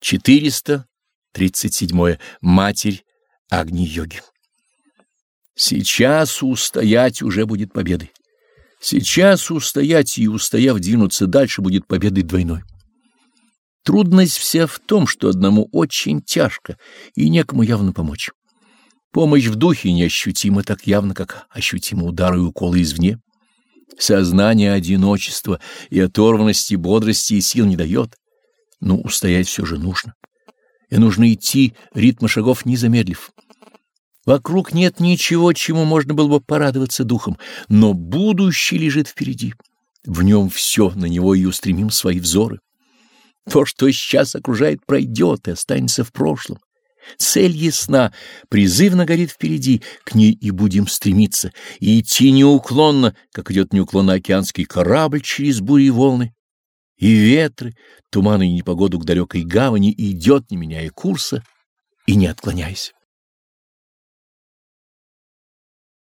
437. Матерь Агни-йоги. Сейчас устоять уже будет победой. Сейчас устоять и устояв двинуться дальше будет победой двойной. Трудность вся в том, что одному очень тяжко и некому явно помочь. Помощь в духе неощутима так явно, как ощутимы удары и уколы извне. Сознание одиночества и оторванности бодрости и сил не дает, но устоять все же нужно. И нужно идти ритма шагов не замедлив. Вокруг нет ничего, чему можно было бы порадоваться духом, но будущее лежит впереди. В нем все, на него и устремим свои взоры. То, что сейчас окружает, пройдет и останется в прошлом. Цель ясна, призывно горит впереди, к ней и будем стремиться, и идти неуклонно, как идет неуклонно океанский корабль через бури и волны. И ветры, туманы и непогоду к далекой гавани идет, не меняя курса и не отклоняясь.